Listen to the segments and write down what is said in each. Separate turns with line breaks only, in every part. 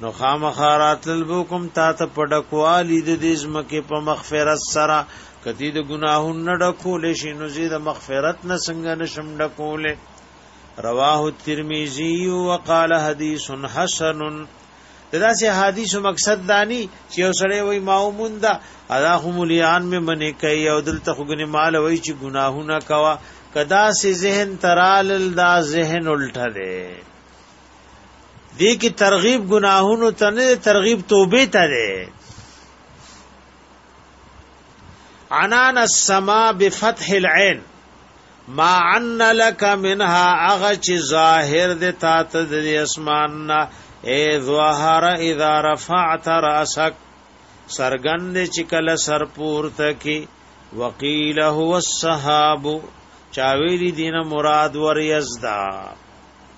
نو خامخا راتل بو کوم تا ته پډکوالی د دې زمکه په مغفرت سره کتی د ګناهون نه ډکول شي نو زید مغفرت نه څنګه نشم ډکول رواه الترمذی وقال حدیث حسن دا سه حدیث مقصد دانی چې اوسړې وای ماومون دا ادا هم لیان می منی کوي او دلته خګنی مال وای چې ګناهونه کوا کدا سه ذهن ترال دا ذهن الټه ده دې کې ترغیب ګناهونو ته نه ترغیب توبه ته ده عنان السما بفتح العين ما عن لك منها اغه چې ظاهر د تا ته د اسمان نه اے ظهر اذا رفعت راسك سرګند چې کله سر پورته کی وقيل هو السحاب چاویلی دینه مراد ور یزدا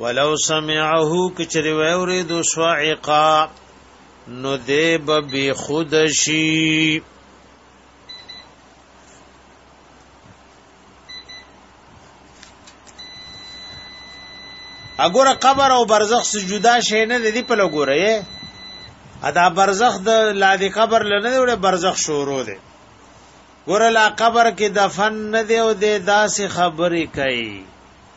ولو سمعه کچری وری دو صاعقا نو دیب بی خود شی اګوره قبر او برزخ سجدا شي نه دی په لګوره ادا برزخ د لادي قبر لنه دی برزخ شروع دی ګوره لا قبر کې دفن نه دی او د داسې خبرې کوي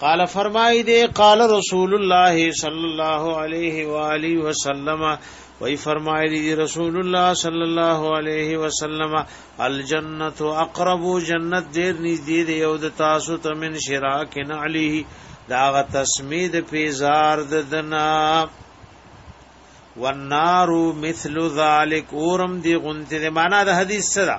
قال فرمای دی قال رسول الله صلی الله علیه و آله وسلم وی فرمای دی رسول الله صلی الله علیه وسلم الجنت اقرب جنت دیر نږدې دی یو د تاسو ته من شراک نعلیه دا غ تسمید پیزار ددنا والنار مثل ذلك اورم دی غنته معنا د حدیث سره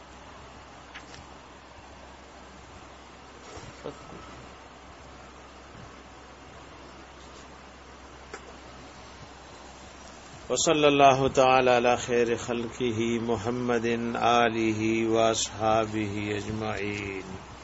وصلى الله تعالى على خير خلقه محمد آله واصحابه أجمعين